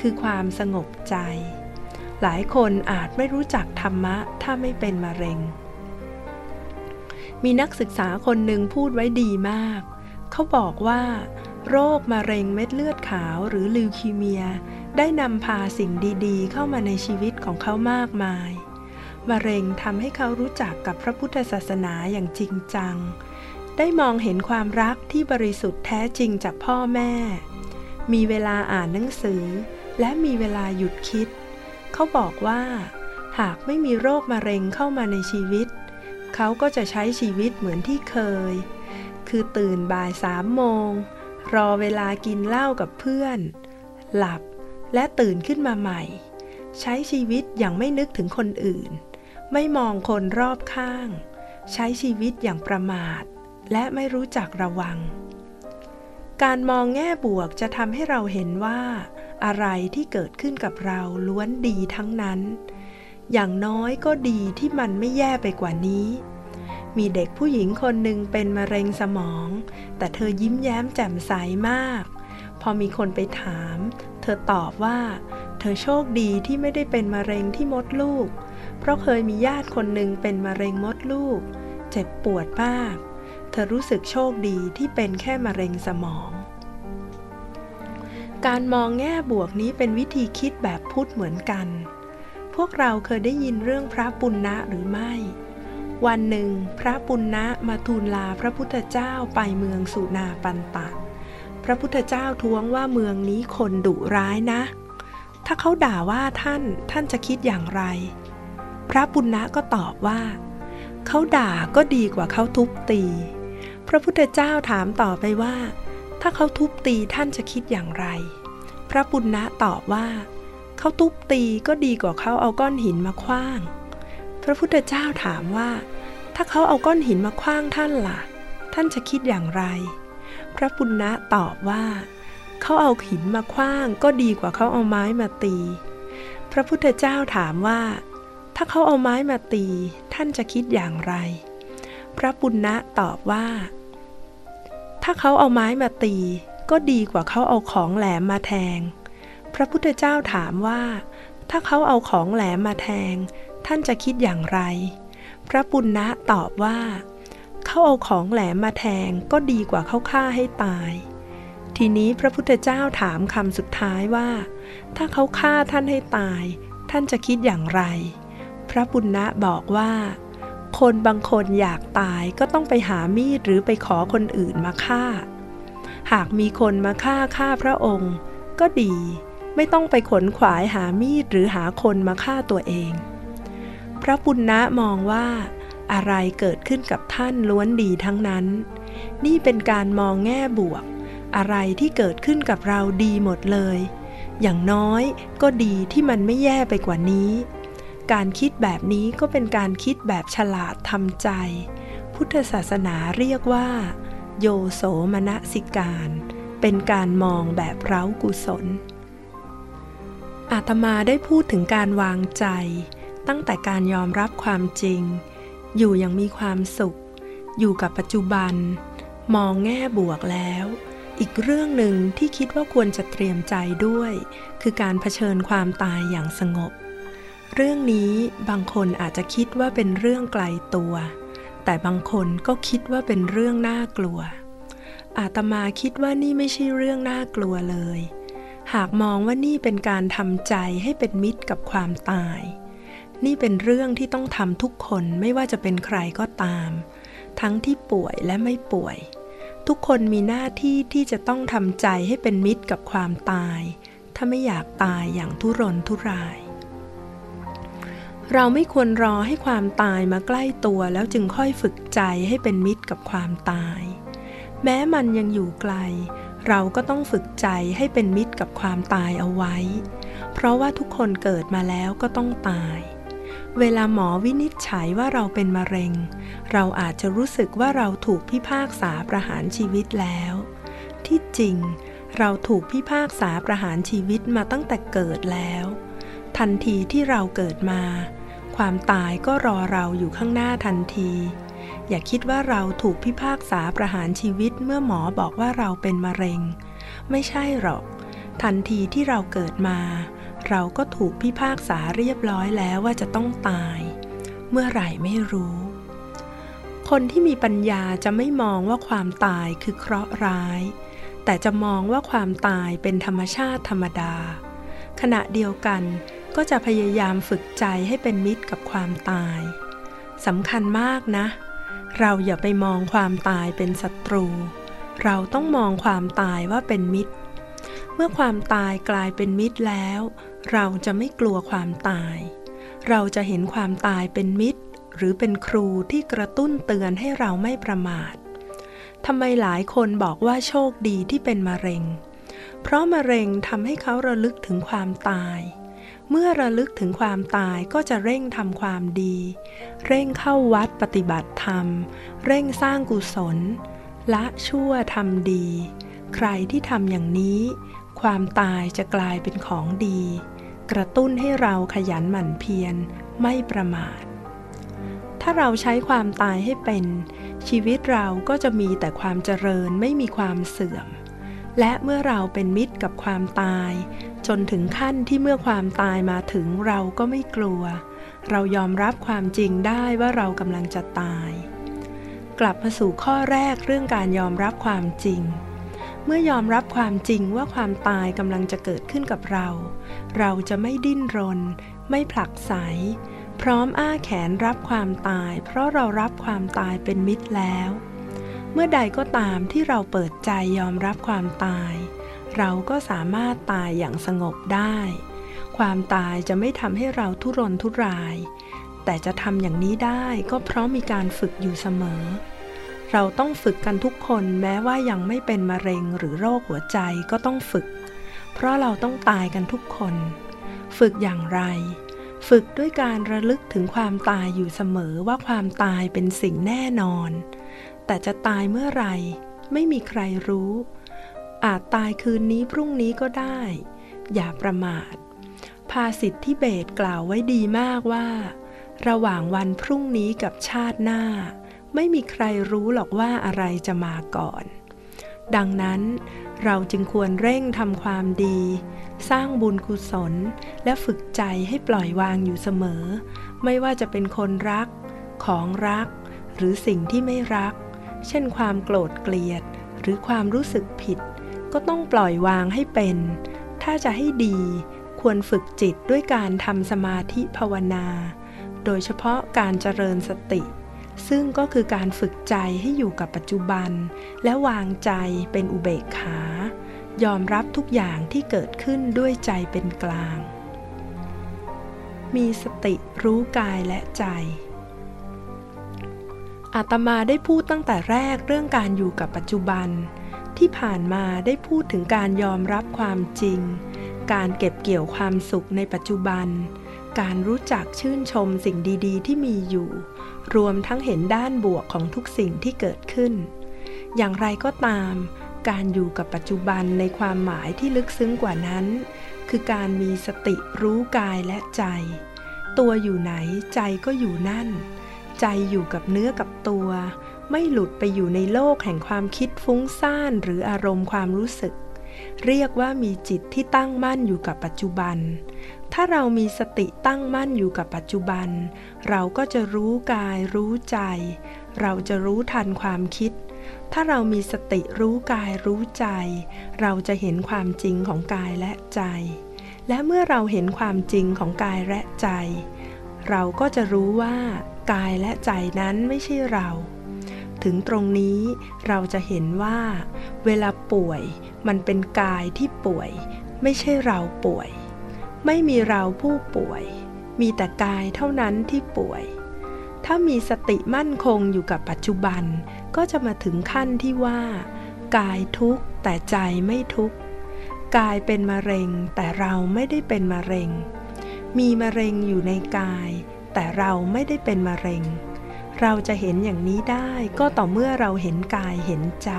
คือความสงบใจ หลายคนอาจไม่รู้จักธรรมะถ้าไม่เป็นมะเร็ง มีนักศึกษาคนหนึ่งพูดไว้ดีมาก เขาบอกว่า โรคมะเร็งเม็ดเลือดขาวหรือลิวคีเมีย ได้นำพาสิ่งดีๆ เข้ามาในชีวิตของเขามากมาย มะเร็งทำให้เขารู้จักกับพระพุทธศาสนาอย่างจริงจัง ได้มองเห็นความรักที่บริสุทธิ์แท้จริงจากพ่อแม่ มีเวลาอ่านหนังสือ และมีเวลาหยุดคิด เขาบอกว่า หากไม่มีโรคมะเร็งเข้ามาในชีวิตเเขาก็จะใช้ชีวิตเหมือนที่เคย คือตื่นบ่ายสามโมง รอเวลากินเหล้ากับเพื่อน หลับและตื่นขึ้นมาใหม่ ใช้ชีวิตอย่างไม่นึกถึงคนอื่น ไม่มองคนรอบข้าง ใช้ชีวิตอย่างประมาท และไม่รู้จักระวัง การมองแง่บวกจะทำให้เราเห็นว่า อะไรที่เกิดขึ้นกับเราล้วนดีทั้งนั้น อย่างน้อยก็ดีที่มันไม่แย่ไปกว่านี้ มีเด็กผู้หญิงคนหนึ่งเป็นมะเร็งสมอง แต่เธอยิ้มแย้มแจ่มใสมาก พอมีคนไปถาม เธอตอบว่า เธอโชคดีที่ไม่ได้เป็นมะเร็งที่มดลูก เพราะเคยมีญาติคนหนึ่งเป็นมะเร็งมดลูก เจ็บปวดมาก เธอรู้สึกโชคดีที่เป็นแค่มะเร็งสมองการมองแง่บวกนี้เป็นวิธีคิดแบบพุทธเหมือนกัน พวกเราเคยได้ยินเรื่องพระปุณณะหรือไม่ วันหนึ่ง พระปุณณะมาทูลลาพระพุทธเจ้าไปเมืองสุนาปันตะ พระพุทธเจ้าท้วงว่าเมืองนี้คนดุร้ายนะ ถ้าเขาด่าว่าท่านท่านจะคิดอย่างไร พระปุณณะก็ตอบว่า เขาด่าก็ดีกว่าเขาทุบตี พระพุทธเจ้าถามต่อไปว่า ถ้าเขาทุบตีท่านจะคิดอย่างไร พระปุณณะตอบว่าเขาทุบตีก็ดีกว่าเขาเอาก้อนหินมาคว้าง พระพุทธเจ้าถามว่า ถ้าเขาเอาก้อนหินมาคว้างท่านล่ะ ท่านจะคิดอย่างไร พระปุณณะตอบว่าเขาเอาหินมาคว้างก็ดีกว่าเขาเอาไม้มาตี พระพุทธเจ้าถามว่า ถ้าเขาเอาไม้มาตี ท่านจะคิดอย่างไร พระปุณณะตอบว่า ถ้าเขาเอาไม้มาตี ก็ดีกว่าเขาเอาของแหลมมาแทง พระพุทธเจ้าถามว่า ถ้าเขาเอาของแหลมมาแทง ท่านจะคิดอย่างไร พระปุณณะตอบว่า เขาเอาของแหลมมาแทงก็ดีกว่าเขาฆ่าให้ตาย ทีนี้พระพุทธเจ้าถามคำสุดท้ายว่า ถ้าเขาฆ่าท่านให้ตาย ท่านจะคิดอย่างไร พระปุณณะบอกว่า คนบางคนอยากตายก็ต้องไปหามีดหรือไปขอคนอื่นมาฆ่า หากมีคนมาฆ่าฆ่าพระองค์ ก็ดี ไม่ต้องไปขนขวายหามีดหรือหาคนมาฆ่าตัวเอง พระปุณณะมองว่า อะไรเกิดขึ้นกับท่านล้วนดีทั้งนั้น นี่เป็นการมองแง่บวก อะไรที่เกิดขึ้นกับเราดีหมดเลย อย่างน้อยก็ดีที่มันไม่แย่ไปกว่านี้ การคิดแบบนี้ก็เป็นการคิดแบบฉลาดทำใจ พุทธศาสนาเรียกว่า โยโสมนสิการ เป็นการมองแบบเร้ากุศล อาตมาได้พูดถึงการวางใจ ตั้งแต่การยอมรับความจริง อยู่อย่างมีความสุข อยู่กับปัจจุบัน มองแง่บวกแล้ว อีกเรื่องหนึ่งที่คิดว่าควรจะเตรียมใจด้วย คือการเผชิญความตายอย่างสงบ เรื่องนี้บางคนอาจจะคิดว่าเป็นเรื่องไกลตัว แต่บางคนก็คิดว่าเป็นเรื่องน่ากลัว อาตมาคิดว่านี่ไม่ใช่เรื่องน่ากลัวเลย หากมองว่านี่เป็นการทำใจให้เป็นมิตรกับความตาย นี่เป็นเรื่องที่ต้องทำทุกคนไม่ว่าจะเป็นใครก็ตาม ทั้งที่ป่วยและไม่ป่วย ทุกคนมีหน้าที่ที่จะต้องทำใจให้เป็นมิตรกับความตาย ถ้าไม่อยากตายอย่างทุรนทุราย เราไม่ควรรอให้ความตายมาใกล้ตัวแล้วจึงค่อยฝึกใจให้เป็นมิตรกับความตาย แม้มันยังอยู่ไกล เราก็ต้องฝึกใจให้เป็นมิตรกับความตายเอาไว้ เพราะว่าทุกคนเกิดมาแล้วก็ต้องตาย เวลาหมอวินิจฉัยว่าเราเป็นมะเร็ง เราอาจจะรู้สึกว่าเราถูกพิพากษาประหารชีวิตแล้ว ที่จริง เราถูกพิพากษาประหารชีวิตมาตั้งแต่เกิดแล้ว ทันทีที่เราเกิดมา ความตายก็รอเราอยู่ข้างหน้าทันที อย่าคิดว่าเราถูกพิพากษาประหารชีวิตเมื่อหมอบอกว่าเราเป็นมะเร็ง ไม่ใช่หรอก ทันทีที่เราเกิดมา เราก็ถูกพิพากษาเรียบร้อยแล้วว่าจะต้องตาย เมื่อไหร่ไม่รู้ คนที่มีปัญญาจะไม่มองว่าความตายคือเคราะห์ร้าย แต่จะมองว่าความตายเป็นธรรมชาติธรรมดา ขณะเดียวกันก็จะพยายามฝึกใจให้เป็นมิตรกับความตายสำคัญมากนะ เราอย่าไปมองความตายเป็นศัตรู เราต้องมองความตายว่าเป็นมิตร เมื่อความตายกลายเป็นมิตรแล้ว เราจะไม่กลัวความตาย เราจะเห็นความตายเป็นมิตร หรือเป็นครูที่กระตุ้นเตือนให้เราไม่ประมาททำไมหลายคนบอกว่าโชคดีที่เป็นมะเร็ง เพราะมะเร็งทำให้เขาระลึกถึงความตายเเมื่อระลึกถึงความตายก็จะเร่งทำความดี เร่งเข้าวัดปฏิบัติธรรม เร่งสร้างกุศล ละชั่วทำดี ใครที่ทำอย่างนี้ ความตายจะกลายเป็นของดี กระตุ้นให้เราขยันหมั่นเพียรไม่ประมาท ถ้าเราใช้ความตายให้เป็น ชีวิตเราก็จะมีแต่ความเจริญไม่มีความเสื่อม และเมื่อเราเป็นมิตรกับความตาย จนถึงขั้นที่เมื่อความตายมาถึงเราก็ไม่กลัว เรายอมรับความจริงได้ว่าเรากำลังจะตาย กลับมาสู่ข้อแรกเรื่องการยอมรับความจริง เมื่อยอมรับความจริงว่าความตายกำลังจะเกิดขึ้นกับเรา เราจะไม่ดิ้นรน ไม่ผลักไส พร้อมอ้าแขนรับความตาย เพราะเรารับความตายเป็นมิตรแล้ว เมื่อใดก็ตามที่เราเปิดใจยอมรับความตาย เราก็สามารถตายอย่างสงบได้ ความตายจะไม่ทำให้เราทุรนทุราย แต่จะทำอย่างนี้ได้ก็เพราะมีการฝึกอยู่เสมอ เราต้องฝึกกันทุกคนแม้ว่ายังไม่เป็นมะเร็งหรือโรคหัวใจก็ต้องฝึก เพราะเราต้องตายกันทุกคน ฝึกอย่างไร ฝึกด้วยการระลึกถึงความตายอยู่เสมอว่าความตายเป็นสิ่งแน่นอน แต่จะตายเมื่อไหร่ ไม่มีใครรู้ อาจตายคืนนี้พรุ่งนี้ก็ได้ อย่าประมาท ภาษิที่เบตกล่าวไว้ดีมากว่า ระหว่างวันพรุ่งนี้กับชาติหน้า ไม่มีใครรู้หรอกว่าอะไรจะมาก่อน ดังนั้นเราจึงควรเร่งทำความดี สร้างบุญกุศล และฝึกใจให้ปล่อยวางอยู่เสมอ ไม่ว่าจะเป็นคนรัก ของรัก หรือสิ่งที่ไม่รัก เช่นความโกรธเกลียด หรือความรู้สึกผิด ก็ต้องปล่อยวางให้เป็น ถ้าจะให้ดีควรฝึกจิตด้วยการทำสมาธิภาวนา โดยเฉพาะการเจริญสติ ซึ่งก็คือการฝึกใจให้อยู่กับปัจจุบัน และวางใจเป็นอุเบกขา ยอมรับทุกอย่างที่เกิดขึ้นด้วยใจเป็นกลาง มีสติรู้กายและใจ อาตมาได้พูดตั้งแต่แรกเรื่องการอยู่กับปัจจุบัน ที่ผ่านมาได้พูดถึงการยอมรับความจริง การเก็บเกี่ยวความสุขในปัจจุบัน การรู้จักชื่นชมสิ่งดีๆ ที่มีอยู่ รวมทั้งเห็นด้านบวกของทุกสิ่งที่เกิดขึ้น อย่างไรก็ตาม การอยู่กับปัจจุบันในความหมายที่ลึกซึ้งกว่านั้น คือการมีสติรู้กายและใจ ตัวอยู่ไหนใจก็อยู่นั่น ใจอยู่กับเนื้อกับตัว ไม่หลุดไปอยู่ในโลกแห่งความคิดฟุ้งซ่านหรืออารมณ์ความรู้สึก เรียกว่ามีจิตที่ตั้งมั่นอยู่กับปัจจุบัน ถ้าเรามีสติตั้งมั่นอยู่กับปัจจุบัน เราก็จะรู้กายรู้ใจ เราจะรู้ทันความคิด ถ้าเรามีสติรู้กายรู้ใจ เราจะเห็นความจริงของกายและใจ และเมื่อเราเห็นความจริงของกายและใจ เราก็จะรู้ว่า กายและใจนั้นไม่ใช่เรา ถึงตรงนี้เราจะเห็นว่า เวลาป่วยมันเป็นกายที่ป่วย ไม่ใช่เราป่วย ไม่มีเราผู้ป่วย มีแต่กายเท่านั้นที่ป่วย ถ้ามีสติมั่นคงอยู่กับปัจจุบัน ก็จะมาถึงขั้นที่ว่า กายทุกข์แต่ใจไม่ทุกข์กายเป็นมะเร็งแต่เราไม่ได้เป็นมะเร็ง มีมะเร็งอยู่ในกาย แต่เราไม่ได้เป็นมะเร็ง เราจะเห็นอย่างนี้ได้ก็ต่อเมื่อเราเห็นกายเห็นใจ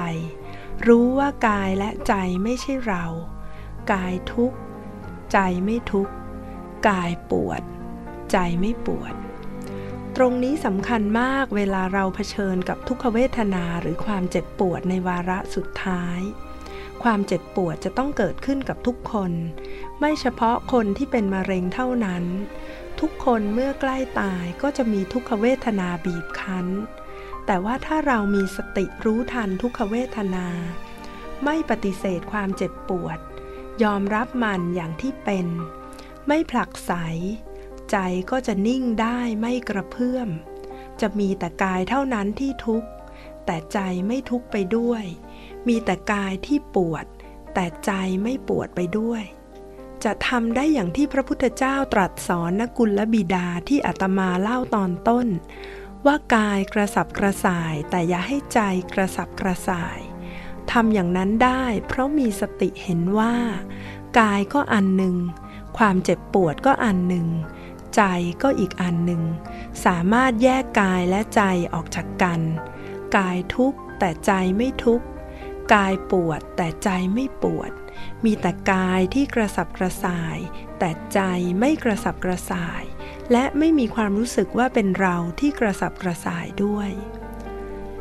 รู้ว่ากายและใจไม่ใช่เรา กายทุกข์ ใจไม่ทุกข์ กายปวด ใจไม่ปวด ตรงนี้สำคัญมากเวลาเราเผชิญกับทุกขเวทนาหรือความเจ็บปวดในวาระสุดท้ายความเจ็บปวดจะต้องเกิดขึ้นกับทุกคน ไม่เฉพาะคนที่เป็นมะเร็งเท่านั้น ทุกคนเมื่อใกล้ตายก็จะมีทุกขเวทนาบีบคั้น แต่ว่าถ้าเรามีสติรู้ทันทุกขเวทนา ไม่ปฏิเสธความเจ็บปวด ยอมรับมันอย่างที่เป็น ไม่ผลักไส ใจก็จะนิ่งได้ไม่กระเพื่อม จะมีแต่กายเท่านั้นที่ทุกข์ แต่ใจไม่ทุกข์ไปด้วย มีแต่กายที่ปวด แต่ใจไม่ปวดไปด้วย จะทำได้อย่างที่พระพุทธเจ้าตรัสสอนนกุลและบิดาที่อาตมาเล่าตอนต้น ว่ากายกระสับกระส่ายแต่อย่าให้ใจกระสับกระส่ายทำอย่างนั้นได้เพราะมีสติเห็นว่า กายก็อันหนึ่ง ความเจ็บปวดก็อันหนึ่ง ใจก็อีกอันหนึ่ง สามารถแยกกายและใจออกจากกัน กายทุกข์แต่ใจไม่ทุกข์ กายปวดแต่ใจไม่ปวด มีแต่กายที่กระสับกระส่าย แต่ใจไม่กระสับกระส่าย และไม่มีความรู้สึกว่าเป็นเราที่กระสับกระส่ายด้วย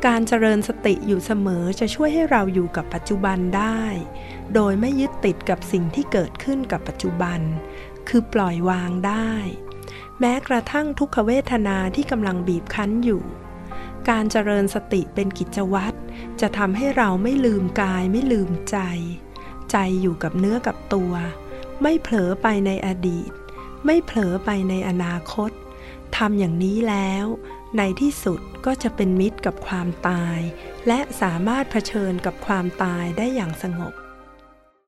การเจริญสติอยู่เสมอจะช่วยให้เราอยู่กับปัจจุบันได้ โดยไม่ยึดติดกับสิ่งที่เกิดขึ้นกับปัจจุบัน คือปล่อยวางได้ แม้กระทั่งทุกขเวทนาที่กำลังบีบคั้นอยู่การเจริญสติเป็นกิจวัตรจะทำให้เราไม่ลืมกายไม่ลืมใจ ใจอยู่กับเนื้อกับตัว ไม่เผลอไปในอดีต ไม่เผลอไปในอนาคตทำอย่างนี้แล้ว ในที่สุดก็จะเป็นมิตรกับความตาย และสามารถเผชิญกับความตายได้อย่างสงบ